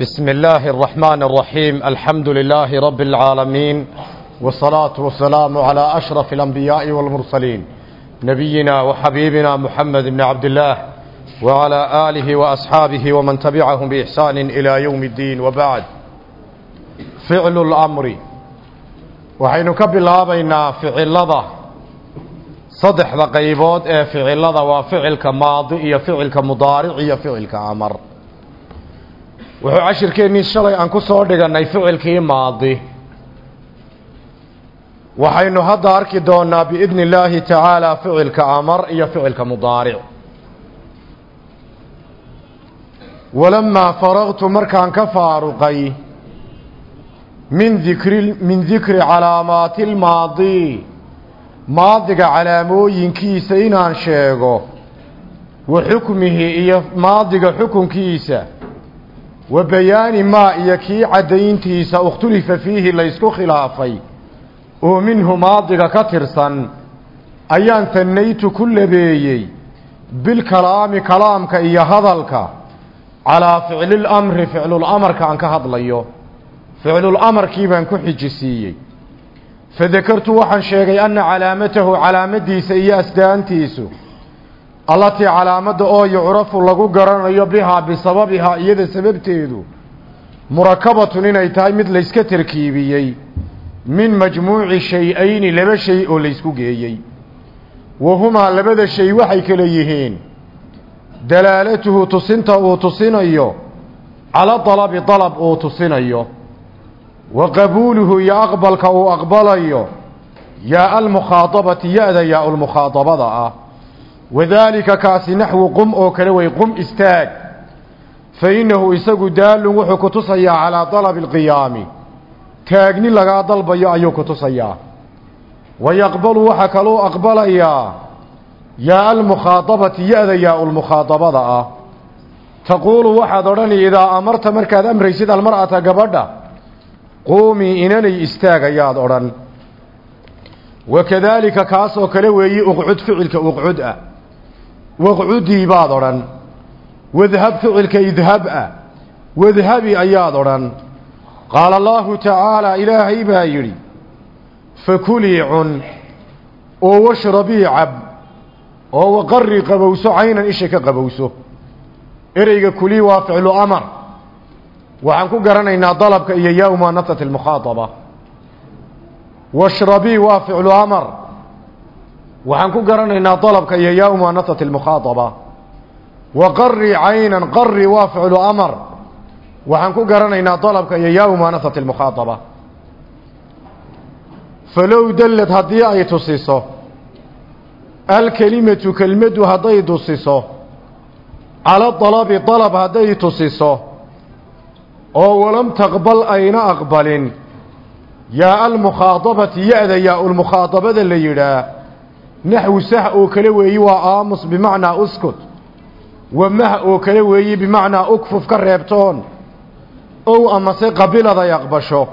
بسم الله الرحمن الرحيم الحمد لله رب العالمين والصلاة والسلام على أشرف الأنبياء والمرسلين نبينا وحبيبنا محمد بن عبد الله وعلى آله وأصحابه ومن تبعهم بإحسان إلى يوم الدين وبعد فعل الأمر وحين كبلا بين فعل لضا صدح ذقيبود فعل لضا وفعل كماضي فعل كمضارع فعل كأمر wuxuu cashirkeennii shalay aan ku soo dhigannay ficilkii maadi. Waxaynu hadda arki doonaa biidni illaahi tacaala ficilka amar iyo ficilka mudaaric. Walamaa faraqtu markaan ka faaruqay min dikri min dikri calaamaati lmaadi maadiga calaamooyinkiisa inaan sheego wa xukmihi iyo maadiga xukunkiisa wa bayaani maa iyo kii caddayntiisa ikhtulifa fiihi laysku khilaafay oo minhu maadiga ka tirsan ayaan tannaytu ku labeeyey bilkalaami kalaamka iyo hadalka calaa ficlilamri ficlulamarka aan ka hadlayo. Ficlulamarkii baan ku xijisiiyey. Fadakartu waxaan sheegay anna calaamatahu calaamadiisa iyo asdaantiisu allatii calaamadda oo yucrafu lagu garanayo bihaa bisababihaa iyada sababteedu murakabatun inay tahay mid layska tarkiibiyey. Min majmuuci shay-ayni laba shay oo laysku geeyey. Wahumaa labada shay waxay kale yihiin. Dalaalatuhu tusinta uu tusinayo cala dalabi dalab uu tusinayo. Wa qabuuluhu iyo aqbalka uu aqbalayo. Yaa almukhaadabati ya-da yaa lmukhaadabada ah wadaalika kaasi naxwu qum oo kale way qum istaag. Fa innahu isagu daalun wuxuu ku tusayaa calaa dalabi alqiyaami. Taagni lagaa dalbayo ayuu ku tusayaa. Wa yaqbalu waxaa kaluu aqbalayaa yaa almukhaadabati ya-da yaa ulmukhaadabada ah. Taquulu waxaad odhani idaa amarta markaad amraysid almar'ata gabadha quumii inanay istaag ayaad odhan. Wakadaalika kaas kale weeyi uqcud ficilka uqcud ah waqcudii baad odhan. Wadhab ficilka idhab ah. Wadhabi ayaad odhan. Qaala allaahu tacaalaa ilaahay baa yidhi fakulii cun oo washrabii cab oo waqarri qabowso caynan isha ka qabowso. Ereyga kulii waa ficlu amar. Waxaan ku garanaynaa dalabka iyo yaa muanasati washrabii waa ficlu waxaan ku garanaynaa dalabka iyo yaa muanasati almukhaadaba wa qari caynan qari waa ficlu amar. Waxaan ku garanaynaa dalabka iyo yaa muanasati almukhaadaba falow dallad haddii ay tusiso alkelimatu kelmaddu hadday tusiso cala dalabi dalab hadday tusiso oo walam taqbal ayna aqbalin yaa almukhaadabati ya-da yaa ulmukhaadabada la yidhaah naxwu sah oo kale weeyi waa aamus bimacnaa uskut wa mah oo kale weeyi bimacnaa ukfuf ka reebtoon ow amase qabiladay aqbasho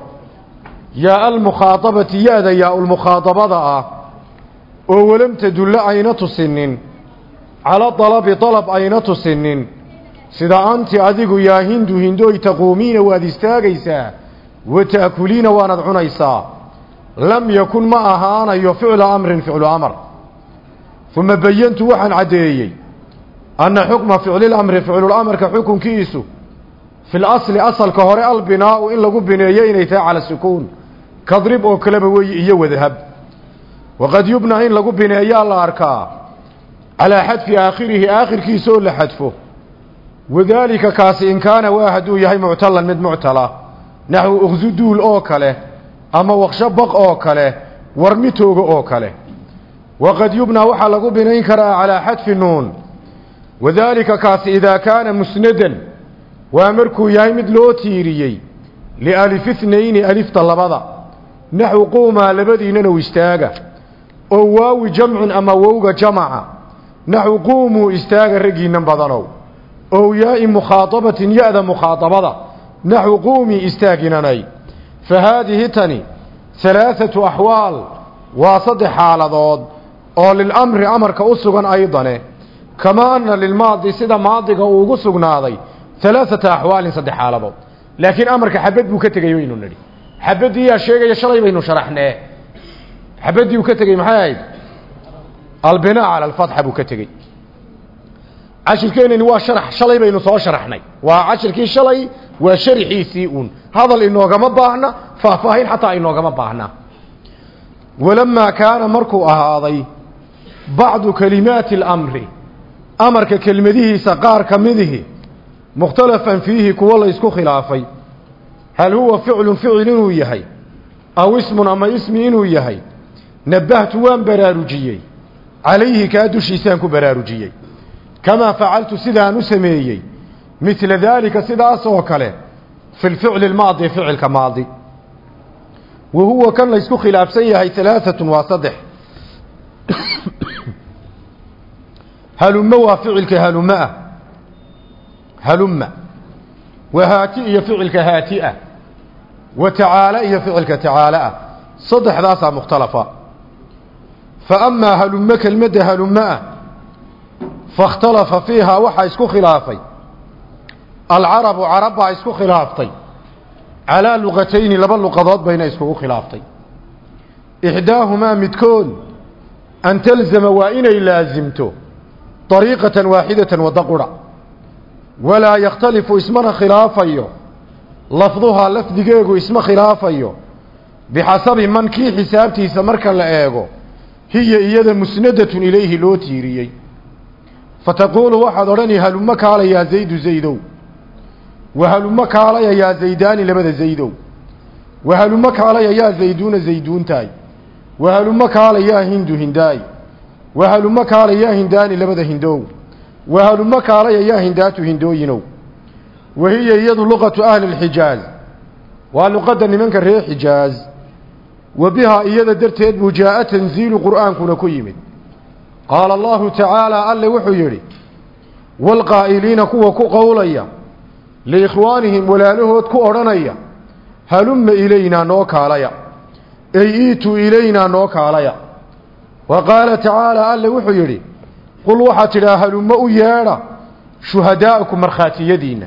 yaa almukhaadabati ya-da yaa ulmukhaadabada ah oo walam tadulla ayna tusinin cala dalabi dalab ayna tusinin sida anti adigu yaa hindu hindooy taquumiina waad istaagaysaa wa ta'kuliina waanad cunaysaa lam yakun ma ahaanayo ficla amrin ficlu amar uma bayantu waxaan caddeeyey anna xukma ficlilamri ficlulamarka xukunkiisu fil asli asalka hore albinaau in lagu bineeyo inay tahay cala sukuun kadrib oo kaleba weeye iyo wadhab waqad yubna in lagu bineeyaa la arkaa calaa xadfi aakhirihi aakhirkiisa oo la xadfo. Wadaalika kaasi in kaana waa hadduu yahay muctalan mid muctala naxwu uqsuduul oo kale ama waqsho baq oo kale warmitooga oo kale waqad yubnaa waxaa lagu binayn karaa calaa xadfi nuun wadaalika kaasi idaa kaana musnadan waa markuu yahay mid loo tiiriyey lialif ithnayni alifta labada naxwu quumaa labadiinana u istaaga oo waawi jamcun ama wowga jamaca naxwu quumuu istaaga raggiinnan badanow ow yaai mukhaadabatin ya-da mukhaadabada naxwu quumii istaaginanay fa haadihi tani halaathatu axwaal waa saddex xaaladood oo lilamri amarka u sugan aydane. Kamaa anna lilmaadi sida maadiga uu ugu sugnaaday halaaثata axwaalin saddex xaaladood. Laakiin amarka xabad buu ka tegey baynu nidhi. Xabaddii yaa sheegaya shalay baynu sharaxnee. Xabaddii uu ka tegey maxay ahayd? Albinaa cala alfatxa buu ka tegey cashirkeenani waa sharax shalay baynu soo sharaxnay. Waa cashirkii shalay waa sharixiisii uun. Hadal inoogama baahna faahfaahin xataa inoogama baahna. Walamaa kaana markuu ahaaday bacdu kalimaati alamri. Amarka kelmadihiisa qaar ka midihi mukhtalafan fiihi kuwo la ysku khilaafay. Hal huwa ficlun ficil inuu yahay aw ismun ama ismi inuu yahay nabbahtu waan baraarujiyey. Calayhi kaa dushiisaan ku baraarujiyey. Kamaa facaltu sidaan u sameeyey midla daalika sidaas oo kale fi lficli lmaadi ficilka maadi. Wa huwa kan la ysku khilaafsan yahay alaaatun waa saddex halumma waa ficilka halumma ah. Halumma. Wa haati iyo ficilka haatiah wa tacaala iyo ficilka tacaala ah. Saddexdaasaa mukhtalafa. Fa amaa halumma kelmadda halumma ah fakhtalafa fiihaa waxaa isku khilaafay. Alcarabu carab baa isku khilaaftay. Calaa luqatayni laba luqadood bayna iskugu khilaaftay. Ixdaahumaa midkood an talzama waa inay laasimto dariiqatan waaxidatan wadda qura walaa yakhtalifu ismana khilaafayo lafduhaa lafdigeegu isma khilaafayo bixasabi man kii xisaabtiisa marka la eego hiya iyada musnadatun ilayhi loo tiiriyey fataquulu waxaad odhani haluma kaala yaa zaydu zaydow wa haluma kaalaya yaa zaydaani labada zaydow wa haluma kaalaya yaa zayduuna zayduuntaay wa haluma kaala yaa hindu hindaay wa haluma kaala yaa hindaani labada hindow wa haluma kaalaya yaa hindaatu hindooyinow wa hiya iyadu luqatu ahli lxijaaz waa luqadda nimanka reer xijaaz wa bihaa iyada darteed buu jaa'a tanziilu qur'aankuna ku yimid qaala allahu tacaala alle wuxuu yidhi waalqaa'iliina kuwa ku qowlaya liikhwaanihim walaalahood ku odhanaya halumma ilaynaa noo kaalaya ey iituu ilaynaa noo kaalaya wa qaala tacaala alle wuxuu yidhi qul waxaad tidhaa halumma u yeedha shuhadaa'akum markhaatiyadiinna?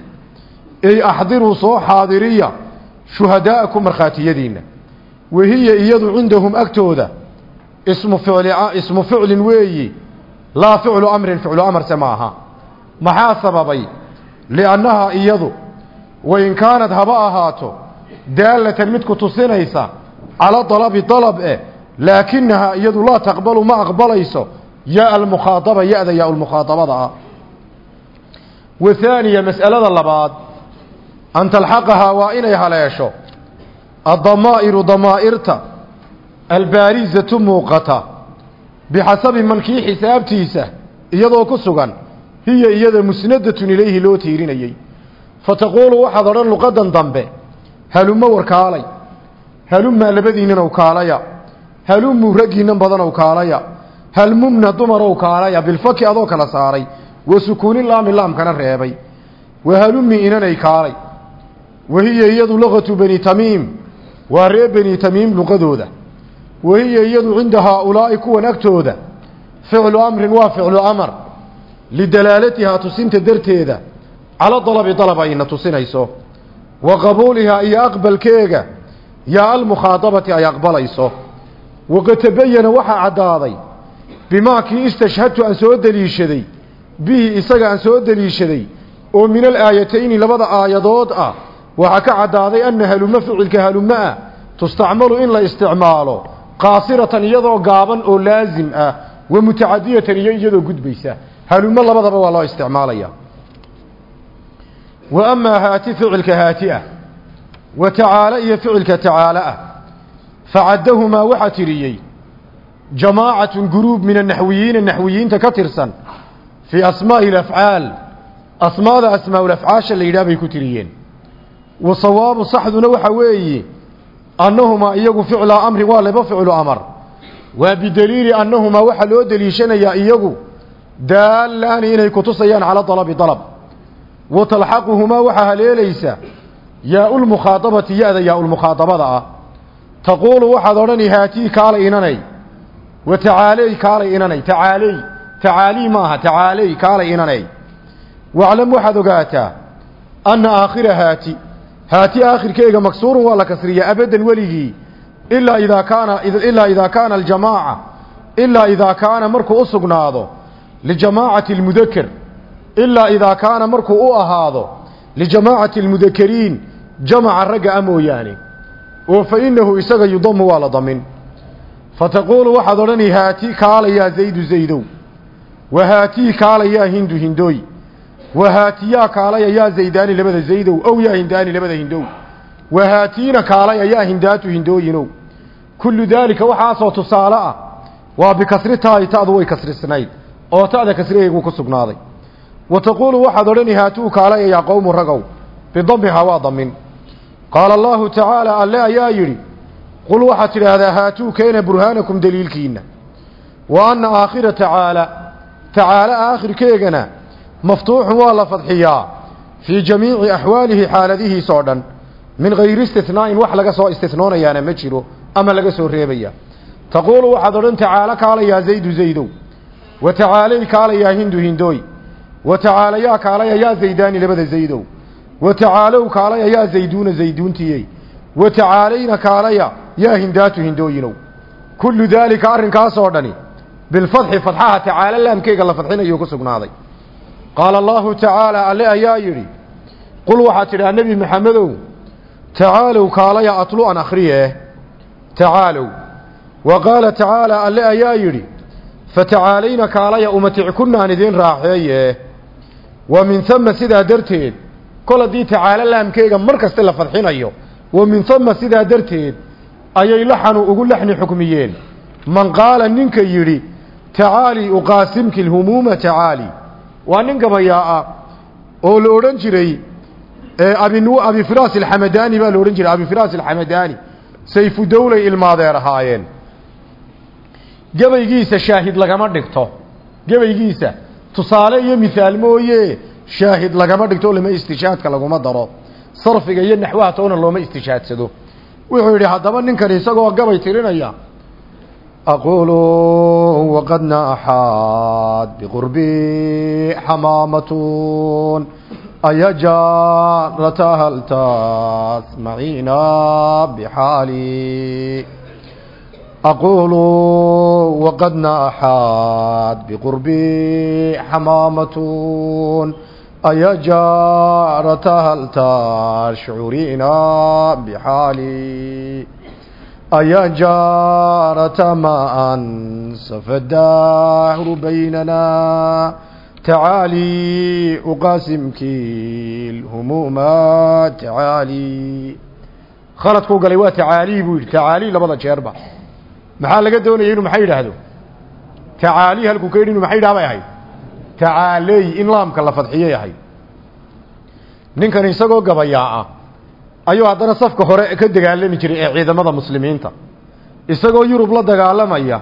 Ey axdiruu soo xaadiriya shuhadaa'akum markhaatiyadiinna. Wahiya iyadu cindahum agtooda ismu ficli ismu ficlin weeyi laa ficlu amrin ficlu amarse ma aha. Maxaa sababay? Liannahaa iyadu wain kaanad haba ahaato daalatan mid ku tusinaysa cala dalabi dalab eh laakinahaa iyadu laa taqbalu ma aqbalayso yaa almukhaadaba ya-da yaa lmukhaadabada ah. Wa haaniya mas'alada labaad an talxaqahaa waa inay haleesho. Addamaa'iru damaa'irta albaarizatu muuqata bixasabi man kii xisaabtiisa iyadoo ku sugan hiya iyada musnadatun ilayhi loo tiirinayey fataquulu waxaad odhan luqadan dambe halumma warkaalay halummaa labadiinnan kaalaya halummu raggiinnan badanow kaalaya halmumna dumarow kaalaya bilfaki adoo kala saaray wa sukuuni laami laamkana reebay wa halummi inanay kaalay wa hiya iyadu luqatu bani tamiim waa reer bani tamiim luqadooda wa hiya iyadu cinda haaulaa'i kuwan agtooda ficlu amrin waa ficlu amar lidalaalatihaa tusinta darteeda cala dalabi dalab ayna tusinayso wa qabuulihaa iyo aqbalkeega yaa almukhaadabati ay aqbalayso waqad tabayana waxaa caddaaday bimaa kii istashhadtu aan soo deliishaday bihi isaga aan soo deliishaday oo min alaayatayni labada aayadood ah waxaa ka caddaaday anna haluma ficilka haluma ah tustacmalu in la isticmaalo qaasiratan iyadoo gaaban oo laasim ah wa mutacadiyatan iyo iyadoo gudbaysa. Halumo labadaba waa loo isticmaalaya. Wa amaa haati ficilka haati ah wa tacaala iyo ficilka tacaala ah facaddahumaa waxaa tiriyey jamaacatun guruub min anaxwiyiina naxwiyiinta ka tirsan fii asmaa'i alafcaal asmaada asmaa'ulafcaasha la yidhaah bay ku tiriyeen wa sawaabu saxduna waxa weeye annahumaa iyagu ficla amrin waa laba ficlu amar waa bidaliili annahumaa waxaa loo deliishanayaa iyagu daalaani inay kutusayaan calaa dalabi dalab wa talxaquhumaa waxaa haleelaysa yaa lmukhaadabati ya-da yaa lmukhaadabada ah taquulu waxaad odhani haatii kaalay inanay. Wa tacaaley kaalay inanay. Tacaaley tacaalii maaha tacaaley kaalay inanay. Waclam waxaad ogaataa anna aakhira haati. Haati aakhirkeega maksuurun waa la kasriyaa abadan weligii. Ilaa idaa kaana ilaa idaa kaana aljamaaca. Ilaa idaa kaana markuu u sugnaado lijamaacati almudaker ilaa idaa kaana markuu u ahaado lijamaacati almudakariin jamaca ragga a mooyaane oo fa innahu isaga yudamu waa la damin. Fataquulu waxaad odhani haati kaalayaa zaydu zaydow. Wa haatii kaalayaa hindu hindooy. Wa haatiyaa kaalaya yaa zaydaani labada zaydow. Ow yaa hindaani labada hindow wa haatiina kaalaya yaa hindaatu hindooyinow. Kullu daalika waxaasoo tusaale ah waa bikasri taai ta'du way kasrisnayd oo ta'da kasrigeegu ku sugnaaday. Wa taquulu waxaad odhani haatuu kaalaya yaa qowmu ragow bidamihaa waa damin qaala allaahu tacaala alle ayaa yidhi qul waxaad tidhaahdaa haatuu keena burhaanakum daliilkiinna wa anna aakhira tacaala tacaala aakhirkeegana maftuuxun waa la fadxiyaa fii jamiici axwaalihi xaaladihiisoo dhan min hayri istinaa'in wax laga soo istinoonayaana ma jiro ama laga soo reebaya taquulu waxaad odhan tacaalo kaalayaa zaydu zaydow wa tacaalay kaalayaa hindu hindooy wa tacaalayaa kaalaya yaa zaydaani labada zaydow wa tacaalow kaalaya yaa zayduuna zayduuntiyey wa tacaalayna kaalaya yaa hindaatu hindooyinow. Kullu daalika arrinkaasoo dhani. Bilfadxi fadxaha tacaalo laamkeyga la fadxinayuu ku sugnaaday. Qaala allaahu tacaala alle ayaa yidhi qul waxaad tidhaha nebi maxamedow tacaalow kaalaya atlu an akhriye. Tacaalow wa qaala tacaala alle ayaa yidhi fatacaalayna kaalaya umatickunna aan idiin raaxeeye. Wa min hama sidaa darteed kol haddii tacaalo laamkeyga mar kaste la fadxinayo wa min hama sidaa darteed ayay laxanu ugu laxni xukmiyeen. Man qaala ninka yidhi tacaalii uqaasimki lhumuuma tacaali. Waa nin gabayaa oo la odhan jiray abi firas alxamadani baa la odhan jiray. Abi firas sayfu dawlay ilmaadeer ahaayeen. Gabaygiisa shaahid lagama dhigto. Gabaygiisa tusaale iyo mihaal mooye shaahid lagama dhigto lama istishaadka laguma daro sarfiga iyo naxwaha toona looma istishaadsado wuxuu yidhi haddaba ninkan isagoo gabay tirinaya أقول وقد ناحت بقربي حمامة أيا جارة هل تسمعين بحالي أقول وقد ناحت بقربي حمامة أيا جارة هل تشعرين بحالي أيا جارة ما أنصف الدهر بيننا تعالي أقاسمك الهموم تعالي khaladkuu galay waa tacaali buu yidhi tacaali labada jeerba maxaa laga doonayay inuu maxay yidhaahdo tacaali halkuu ka yidhi inu maxay yidhaha bay ahayd tacaaley in laamka la fadxiyay ahayd ninkan isagoo gabayaa ah ayuu haddana safka hore ka dagaalami jiray ee ciidamada muslimiinta. Isagoo yurub la dagaalamaya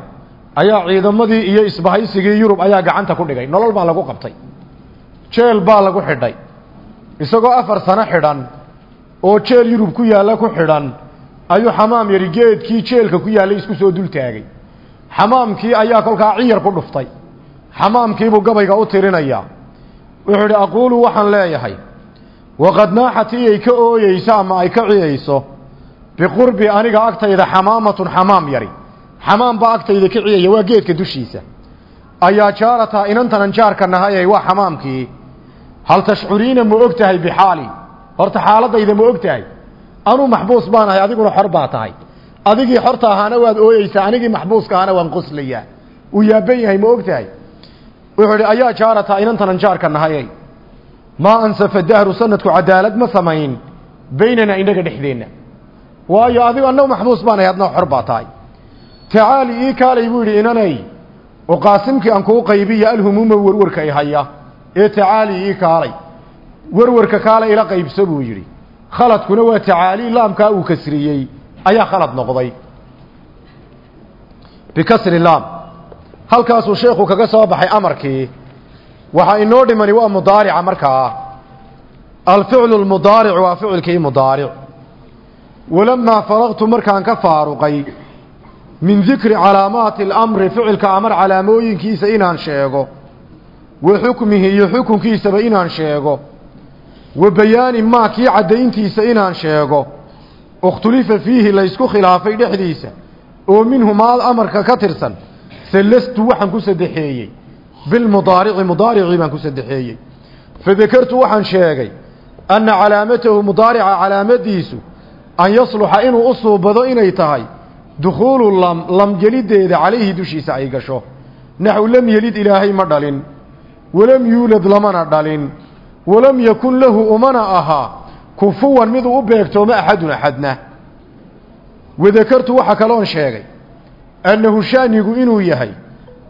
ayaa ciidamadii iyo isbahaysigii yurub ayaa gacanta ku dhigay. Nolol baa lagu qabtay. Jeel baa lagu xidhay. Isagoo afar sano xidhan oo jeel yurub ku yaalla ku xidhan ayuu xamaam yari geedkii jeelka ku yaallay isku soo dul taagay. Xamaamkii ayaa kolkaa ciyar ku dhuftay xamaamkiibuu gabayga u tirinayaa wuxuu idhi aquulu waxaan leeyahay waqad naaxatii ay ka ooyeyso ama ay ka ciyayso? Biqurbi aniga agtayda xamaamatun xamaam yari. Xamaam baa agtayda ka ciyaya waa geedka dushiisa. Ayaa jaarataa inantanan jaarka nahayay waa xamaamkii. Hal tashcuriina ma og tahay bixaali? Horta xaaladayda ma og tahay. Anuu maxbuus baan ahay adiguna xor baa tahay. Adigii xorta ahaana waad ooyeysaa anigii maxbuuska ahaana waan qoslayaa uu yaaban yahay ma og tahay wuxuu idhi ayaa jaarataa inantanan jaarka nahayay maa ansafa dahru sanadku cadaalad ma samayn. Baynanaa inaga dhexdeenna. Waayo adigo annagu maxbuus baan ahay adna xor baa tahay. Tacaali ii kaalay buu yidhi inanay uqaasimkii aan kuu qaybiya alhumuuma warwarka i haya. Ee tacaali ii kaalay. Warwarka kaale ila qaybso buu yidhi. Khaladkuna waa tacaali laamkaa uu kasriyey. Ayaa khalad noqday. Bikasri halkaasuu sheekhu kaga soo baxay amarkii waxaa inoo dhimani waa mudaarica markaa alficlu lmudaaric waa ficilkii mudaaric. Walamaa faraqtu markaan ka faaruqay min dikri calaamaati alamri ficilka amar calaamooyinkiisa inaan sheego wa xukmihi iyo xukunkiisaba inaan sheego wa bayaani maa kii caddayntiisa inaan sheego. Ikhtulifa fiihi laysku khilaafay dhexdiisa oo minhu maal amarka ka tirsan salastu waxaan ku saddexeeyey. Bilmudaarici mudaaricii baan ku saddexeeyey. Fadakartu waxaan sheegay anna calaamatahu mudaarica calaamadiisu an yasluxa inuu u suubado inay tahay dukhuulu lam lam geliddeeda calayhi dushiisa ay gasho. Naxw lam yelid ilaahay ma dhalin. Walam yuulad lamana dhalin. Walam yakun lahu umana ahaa kufuwan miduu u beegtooma axadun axadna wadakartu waxaa kaloon sheegay annahu shanigu inuu yahay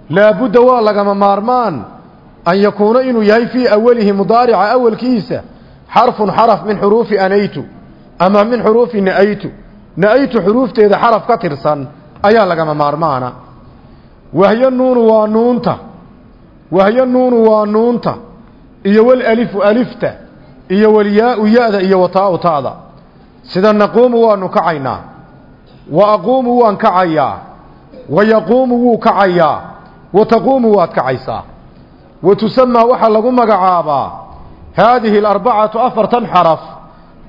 laabudda waa lagama maarmaan an yakuuna inuu yahay fii awalihi mudaarica awalkiisa xarfun xaraf min xuruufi anaytu ama min xuruufi na'aytu. Na'aytu xuruufteeda xaraf ka tirsan ayaa lagama maarmaana. Wahyo nuunu waa nuunta. Wahyo nuunu waa nuunta. Iyo walalifu alifta. Iyo walyaau ya-da iyo wataau ta'da sida naquumu waanu kacaynaa. Wa aquumu waan kacayaa wa yaquumu wuu kacayaa wa taquumu waad kacaysaa. Wa tusamaa waxaa lagu magacaabaa haadihi alarbacatu afartan xaraf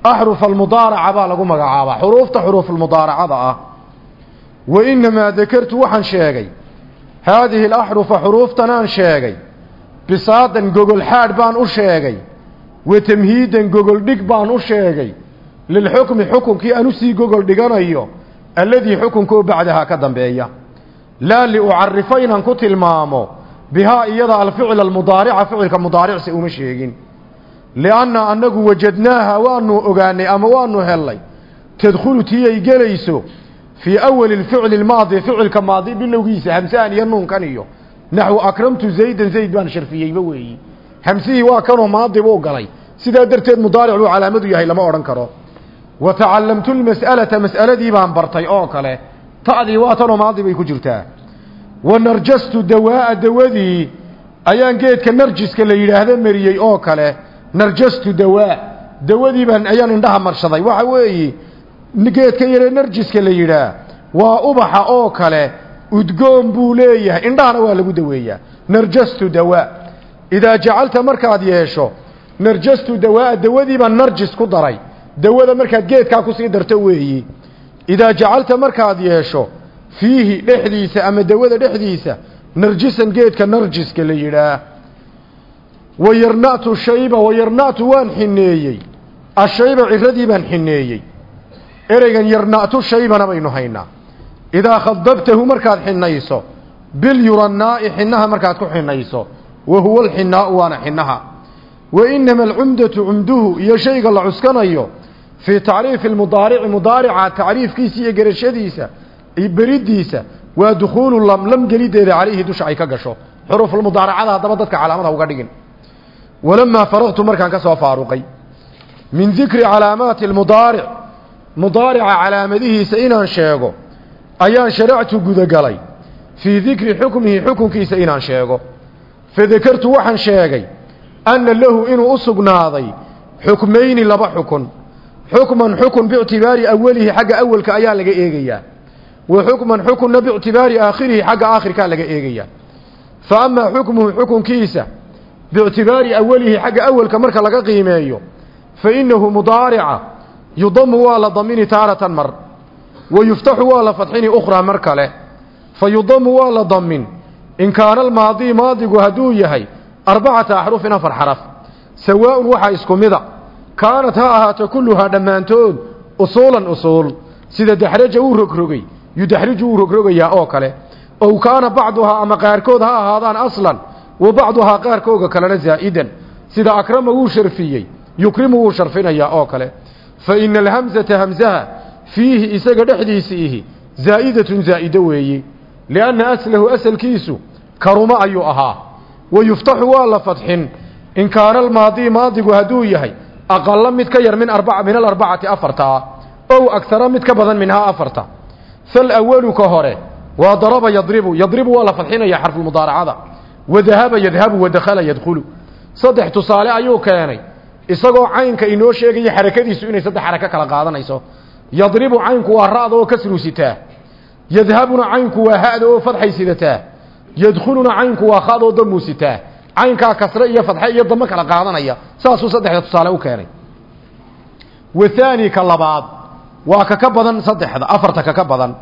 axruf almudaaraca baa lagu magacaabaa. Xuruufta xuruufulmudaaracada ah. Wa inamaa dakartu waxaan sheegay haadihi alaxrufa xuruuftanaan sheegay bisaadan gogol xaadh baan u sheegay wa tamhiidan gogol dhig baan u sheegay lilxukmi xukunkii aan u sii gogol dhiganayo alladii xukunkoo bacdahaa ka dambeeya. Laa liucarifa inaan ku tilmaamo bihaa iyada alficla almudaarica ficilka mudaaricsi uma sheegin. Lianna annagu wajadnaaha waanu ogaanay ama waanu hellay tadkhulu tii ay gelayso fii awali lficli almaadi ficilka maadi bilowgiisa hamsahan iyo nuunkan iyo. Naxwu akramtu zaydan zayd baan sharfiyeyba weeyi. Hamsihii waa kanoo maadi buu galay. Sidaa darteed mudaaric buu calaamadu yahay lama odhan karo wa tacallamtu lmas'alata mas'aladii baan bartay oo kale ta'dii waa tanoo maadi bay ku jirtaa wa narjastu dawaa'a dawadii ayaan geedka narjiska la yidhaahdo mariyey oo kale narjastu dawaa dawadii baan ayaan indhaha marshaday waxa weeye geedka yaree narjiska la yidhaah waa ubaxa oo kale udgoon buu leeyahay indhahana waa lagu daweeyaa narjastu dawaa idaa jacalta markaad yeesho narjastu dawaa dawadii baan narjis ku daray dawada markaad geedkaa ku sii darto weeyi. Idaa jacalta markaad yeesho fiihi dhexdiisa ama dawada dhexdiisa narjisan geedka narjiska la yidhaah. Wayarna'tu shayba wayarna'tu waan xineeyey. Ashayba ciradii baan xineeyey. Ereygan yarna'tu shaybana baynu haynaa. Idaa khadabtahu markaad xinayso bilyurannaa'i xinaha markaad ku xinayso wa huwa alxinaau waana xinaha wa inama alcumdatu cumduhu iyo shayga la cuskanayo fii tacriifi lmudaarici mudaarica tacriifkiisa iyo gerashadiisa iyo beriddiisa waa dukhuulu lam lam gelideeda calayhi dusha ay ka gasho xuruufulmudaaracada haddaba dadka calaamada uga dhigin walamaa faraqtu markaan ka soo faaruqay min dikri calaamaati almudaaric mudaarica calaamadihiisa inaan sheego ayaan sharactu gudagalay fii dikri xukmihi xukunkiisa inaan sheego fadakartu waxaan sheegay anna lahu inuu u sugnaaday xukmayni laba xukun xukman xukun biictibaari awalihi xagga awalka ayaa laga eegayaa. Wa xukman xukunna biictibaari aakhirihi xagga aakhirkaa laga eegayaa. Fa amaa xukmuhu xukunkiisa biictibaari awalihi xagga awalka marka laga qiimeeyo fa innahu mudaarica yudamu waa la damini taaratan mar. Wa yuftaxu waa la fadxini ukhraa mar kale. Fa yudamu waa la damin. In kaana almaadii maadigu hadduu yahay arbacata axrufin afar xaraf. Sawaa'un waxaa isku mida kaanat ha ahaato kulluhaa dhammaantood usuulan usuul sida daxraja uu rogrogay yudaxriju uu rogrogayaa oo kale. Ow kaana bacduhaa ama qaarkood ha ahaadaan aslan wa bacduhaa qaarkooga kalena zaa'idan sida akrama wuu sharfiyey yukrimu wuu sharfinayaa oo kale. Fa ina alhamsata hamsaha fiihi isaga dhexdiisiihi zaa'idatun zaa'ido weeye lianna aslahu asalkiisu karuma ayuu ahaa. Wa yuftaxu waa la fadxin in kaana almaadii maadigu hadduu yahay aqala mid ka yar min arbaca min alarbacati afartaa ow agara mid ka badan minhaa afarta. Falawalu ka hore waa daraba yadribu yadribu waa la fadxinaya xarfulmudaaracada wadahaba yadhabu wadakhala yadkhulu. Saddex tusaale ayuu keenay isagoo caynka inoo sheegaya xarakadiisu inay saddex xarako kala qaadanayso. Yadribu caynku waa ra'da oo kasru sitaa. Yadhabuna caynku waa ha'da oo fadxay sidataa. Yadkhuluna caynku waa khada oo damuu caynkaa kasre iyo fadxe iyo damo kala qaadanaya saasuu saddexda tusaale u keenay. Wathaani ka labaad waa ka ka badan saddexda afarta ka ka badan.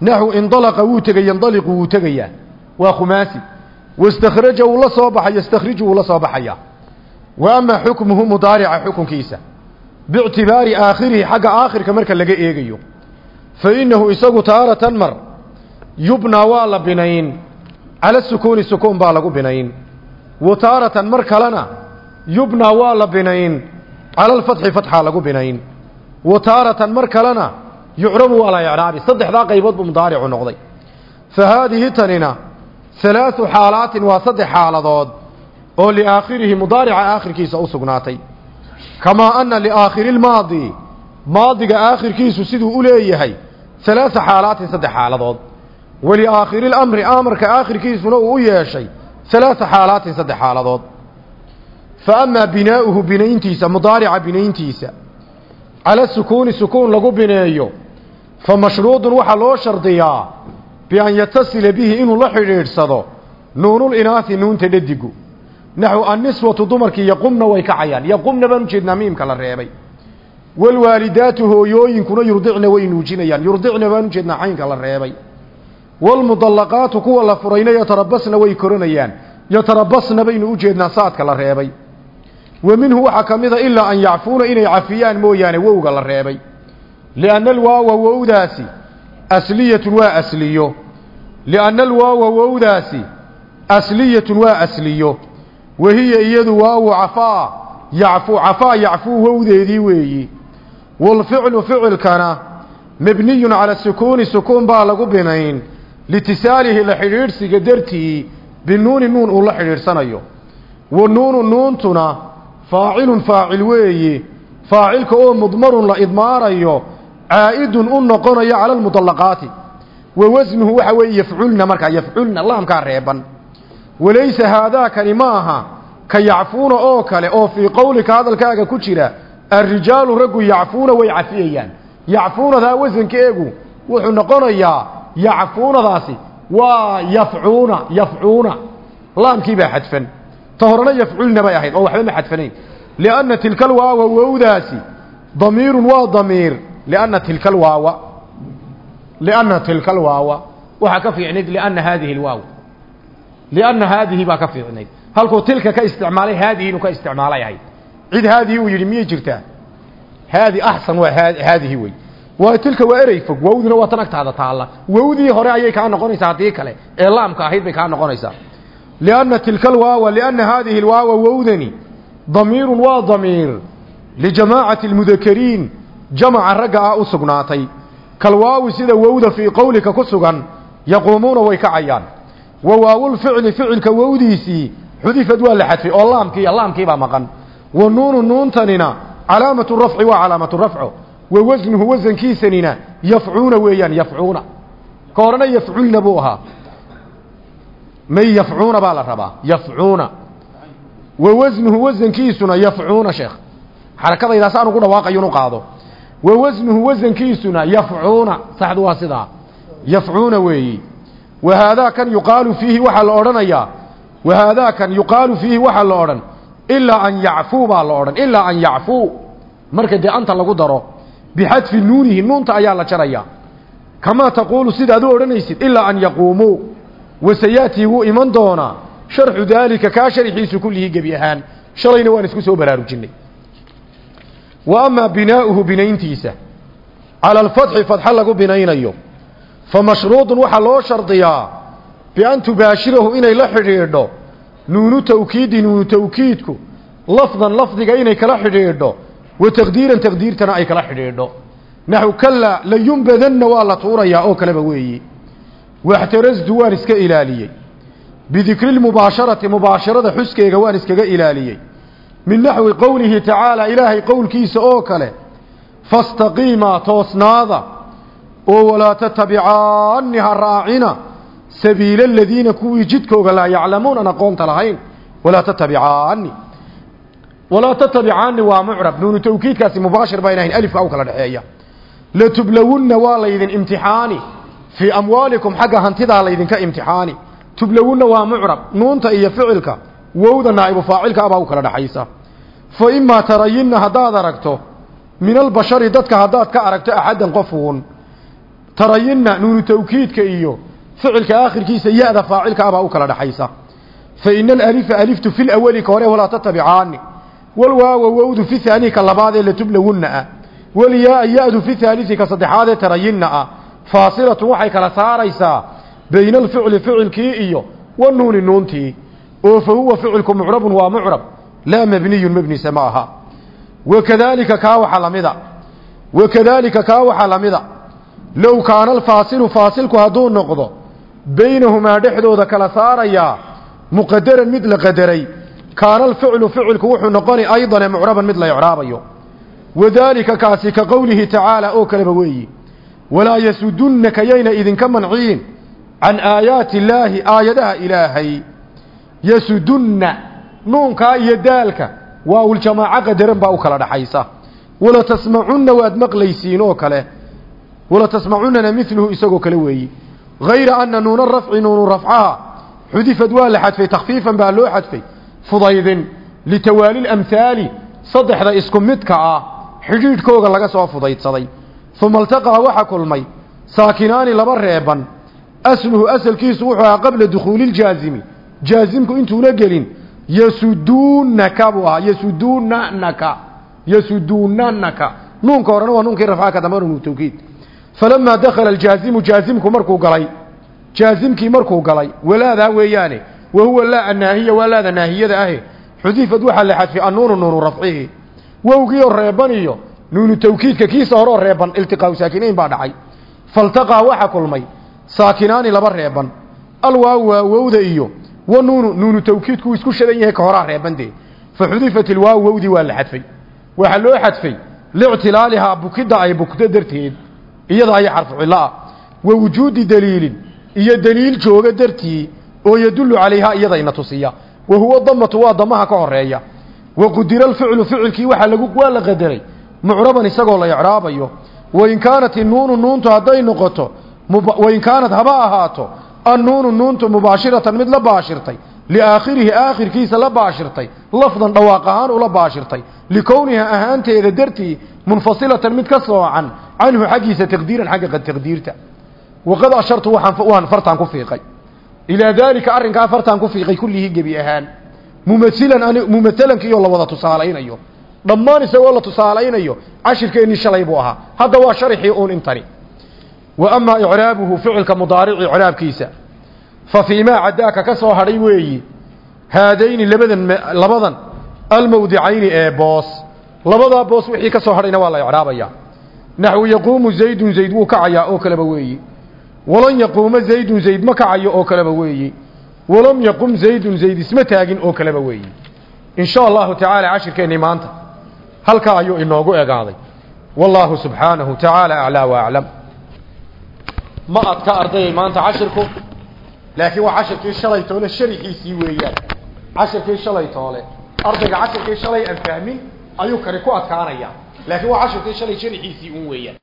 Naxu indalaqa wuu tegay yandaliqu wuu tegayaa. Waa khumaasi. Wastakhraja wuu la soo baxay yastakhriju wuu la soo baxaya. Wa ama xukmuhu mudaarica xukunkiisa. Biictibaari aakhirihi xagga aakhirka marka laga eegayo. Fa innahu isagu taaratan mar yubnaa waa la binayn. Cala sukuuni sukuun baa lagu binayn wa taaratan mar kalena yubnaa waa la binayn. Cala alfatxi fatxaa lagu binayn. Wa taaratan mar kalena yucrabu waa la icraabi. Saddexdaa qaybood buu mudaaricu noqday. Fa haadihi tanina halaadu xaalaatin waa saddex xaaladood oo liaakhirihi mudaarica aakhirkiisa u sugnaatay. Kamaa ana liaakhiri lmaadi maadiga aakhirkiisu siduu u leeyahay halaaa xaalaatin saddex xaaladood. Waliaakhiri lamri amarka aakhirkiisuna uu u yeeshay halaaa xaalaatin saddex xaaladood fa amaa binaa'uhu binayntiisa mudaarica binayntiisa cala sukuuni sukuun lagu bineeyo fa mashruudun waxaa loo shardiyaa bian yatasila bihi inuu la xidhiidhsado nuunul inaasi nuunta dhadigu naxu anniswatu dumarkii yaqumna way kacayaan yaqumna baan ujeednaa miimka la reebay walwaalidaatu hooyooyinkuna yurdicna way nuujinayaan yurdicna baan ujeednaa caynka la reebay walmudallaqaatu kuwa la furayna yatarabasna way koranayaan yatarabasna baynu ujeednaa saadka la reebay wa minhu waxaa ka mida ilaa an yacfuuna inay cafiyaan mooyaane wowga la reebay lianna alwaawa wowdaasi asliyatun waa asliyo lianna alwaawa wowdaasi asliyatun waa asliyo wahiya iyadu waawu cafaa yacfu cafaa yacfuu wowdeedii weeyi waalficlu ficilkana mabniyun cala sukuuni sukuun baa lagu binayn litisaalihi la xidhiidhsiga dartii binuuni nuun uu la xidhiidhsanayo wa nuunu nuuntuna faacilun faacil weeye faacilka oo mudmarun la idmaarayo caa'idun u noqonayo cala almudallaqaati wa wasnuhu waxa weeye yafculna markaa yafculna laamkaa reeban walaysa haadaakani ma aha ka yacfuuna oo kale oo fii qowlika hadalkaaga ku jira arrijaalu raggu yacfuuna way cafiyayaan yacfuunadaa wasankeegu wuxuu noqonayaa yacfuunadaasi waa yafcuuna yafcuuna. Laamkii baa xadfan. Ta horena yafculna bay ahayd oo waxba ma xadfanayn. Lianna tilka alwaawa wowdaasi damiirun waa damiir. Lianna tilka alwaawa. Lianna tilka alwaawa. Waxaa ka fiicnayd lianna haadihi alwaaw. Lianna haadihi baa ka fiicnayd. Halkuu tilka ka isticmaalay haadihi inuu ka isticmaalay ahayd. Cid haadihi uu yidhi miyay jirtaa? Haadi axsan waa haadihi wey tilka waa erey fog. Wawduna waa tan agtaada taalla. Wawdii hore ayay kaa noqonaysaa haddii kale. Ee laamka ahayd bay kaa noqonaysaa. Lianna tilka alwaawa lianna haadihi alwaawa wowdani damiirun waa damiir lijamaacati almudakariin jamaca ragga ah u sugnaatay. Kalwaawi sida wowda fii qowlika ku sugan yaquumuuna way kacayaan. Wa waawulficli ficilka wowdiisii xudifad waa la xadfay oo laamkiiya laamkiibaa maqan. Wa nuunu nuuntanina calaamatu rafci waa calaamatu rafco wa wasnuhu wasankiisanina yafcuuna weeyaan yafcuuna. Ka horena yafculna buu ahaa. May yafcuuna baa la rabaa yafcuuna. Wa wasnuhu wasankiisuna yafcuuna sheekh. Xarakadaydaas aan ugu dhawaaqayo inu qaado. Wa wasnuhu wasankiisuna yafcuuna. Saxdu waa sidaa. Yafcuuna weeyi. Wa haadaa kan yuqaalu fiihi waxaa la odhanayaa wa haadaa kan yuqaalu fiihi waxaa la odhan. Ilaa an yacfuu baa la odhan. Ilaa an yacfuu. Marka dee anta lagu daro bixadfi nuunihi nuunta ayaa la jarayaa kamaa taquulu sidaad u odhanaysid ilaa an yaquumuu. Wasayaatii wuu iman doonaa. Sharxu daalika kaa sharxiisu kullihii gebi ahaan. Shalayna waan isku soo baraarujinay. Wa amaa binaa'uhu binayntiisa. Cala alfatxi fadxa lagu binaynayo. Fa mashruudun waxaa loo shardiyaa. Bian tubaashirahu inay la xidhiidho. Nuunu tawkiidi nuunu tawkiidku. Lafdan lafdiga inay kala xidhiidho wa taqdiiran taqdiirtana ay kala xidhiidho. Naxu kallaa layumbadanna waa la tuurayaa oo kaleba weeyi. Waxtarasdu waan iska ilaaliyey. Bidikri lmubaasharati mubaasharada xuskeega waan iskaga ilaaliyey. Min naxwi qowlihi tacaala ilaahay qowlkiisa oo kale fastaqiimaa toosnaada. Oo walaa tatabicaanni ha raacina sabiila aladiina kuwii jidkooga laa yaclamuun aan aqoonta lahayn. Walaa tatabicaanni walaa tatabicaanni waa mucrab. Nuunu tawkiidkaasi mubaashir bayn ahayn alifka u kala dhexeeya latublawunna waa laydin imtixaani. Fii amwaalikum xagga hantidaa laydinka imtixaani. Tublawunna waa mucrab. Nuunta iyo ficilka wowda naa'ibu faacilka abaa u kala dhaxaysa. Fa imaa tarayinna haddaad aragto min albashari dadka haddaad ka aragto axaddan qofuun tarayinna nuunu tawkiidka iyo ficilka aakhirkiisa ya-da faacilka abaa u kala dhaxaysa. Fa ina alalifa aliftu fi lawali ka hore walaa tatabicaani walwaawa wowdu fi haani ka labaad ee latublawunna ah. Walyaa ya-du fi haalisi ka saddexaad ee tarayinna ah. Faasilatun waxay kala saaraysaa bayna alficli ficilkii iyo wanuuni nuuntii. Oo fa huwa ficilku mucrabun waa mucrab laa mabniyun mabnise ma aha. Wakadaalika kaa waxaa lamida wakadaalika kaa waxaa lamida low kaana alfaasilu faasilku hadduu noqdo baynahumaa dhexdooda kala saarayaa muqadaran mid la qadaray kaana alficlu ficilku wuxuu noqoni aydane mucraban mid la icraabayo wadaalika kaasi ka qowlihi tacaala oo kaleba weeyi walaa yasudunnaka yayna idinka manciin can aayaati illaahi aayadaha ilaahay yasudunna nuunkaa iyo daalka waawuljamaaco qadaran baa u kala dhaxaysa wala tasmacunna waad maqlaysiin oo kale wala tasmacunnana miluhu isagoo kale weeyi hayra ana nuuna rafci nuunu rafcaha xudifad waa la xadfay takhfiifan baa loo xadfay fudaydin litawaali lamhaali saddexda isku midka ah xidhiidhkooga laga soo fudaydsaday. Uma altaqaa waxa kulmay saakinaani laba reeban. Asluhu asalkiisu wuxuu ahaa qabla dukhuuli ljaazimi jaazimku intuuna gelin yasuduunaka buu ahaa yasuduunanaka yasuduunanaka nuunka horena waa nuunkii rafca ka damba nuunu tawkiid. Falamaa dakhala aljaazimu jaazimku markuu galay jaazimkii markuu galay walaadaa weeyaane wa huwa laa annaahiya waa laada naahiyada ahe xudifad waxaa la xadfay annuunu nuunu rafcihi wowgii oo reeban iyo nuunu tawkiidka kiisa hore oo reeban iltiqaau saakinayn baa dhacay faltaqaa waxa kulmay saakinaani laba reeban alwaaw waa wowda iyo wa nuunu nuunu tawkiidku isku shadan yahay ka horaa reebandee fa xudifat ilwaaw wowdii waa la xadfay waxaa loo xadfay lictilaalihaa bukidda ay bukdo darteed iyada aya xarfu cillo ah wa wujuudi daliilin iyo daliil jooga dartii oo yadullu calayhaa iyadayna tusiya. Wa huwa damatu waa damaha ka horreeya wa qudira alficlu ficilkii waxaa lagu waa la qadaray. Mucraban isagoo la icraabayo. Wain kaanat innuunu nuuntu hadday noqoto wain kaanat haba ahaato annuunu nuuntu mubaashiratan mid la baashirtay. Liaakhirihi aakhirkiisa la baashirtay. Lafdan dhawaaq ahaan ula baashirtay. Likowniha ahaanteeda dartii munfasilatan mid ka soocan. Canhu xaggiisa taqdiiran xagga taqdiirta. Waqad ashartu waan fartaan ku fiiqay ilaa daalika arrinkaa fartaan ku fiiqay kullihii gebi ahaan mumailan mumatalankiiyoo la wada tusaalaynayo dhammaan isagoo la tusaalaynayo cashirkeennii shalay buu ahaa hadda waa sharxii uun intani wa amaa icraabuhu ficilka mudaarici icraabkiisa fa fii maa caddaaka ka soo hadhay weeyi haadayni labadan labadan almawdicayni ee boos labadaa boos wixii ka soo hadhayna waa la icraabayaa naxwu yaquumu zaydun zayd wuu kacayaa oo kaleba weeyi walan yaquuma zaydun zayd ma kacayo oo kaleba weeyi. Walam yaqum zaydun zayd isma taagin oo kaleba weeyi. In sha allahu tacaala cashirkeennii maanta. Halkaa ayuu inoogu egaaday. Wallaahu subxaanahu tacaala aclaa wa aclam. Ma adka ardayay maanta cashirku? Laakiin waa cashirkii shalay toole sharixiisii weeyaan. Cashirkii shalay toole. Ardayga cashirkii shalay aan fahmin ayuu kani ku adkaanaya laakiin waa cashirkii shalay sharixiisii un weeyaan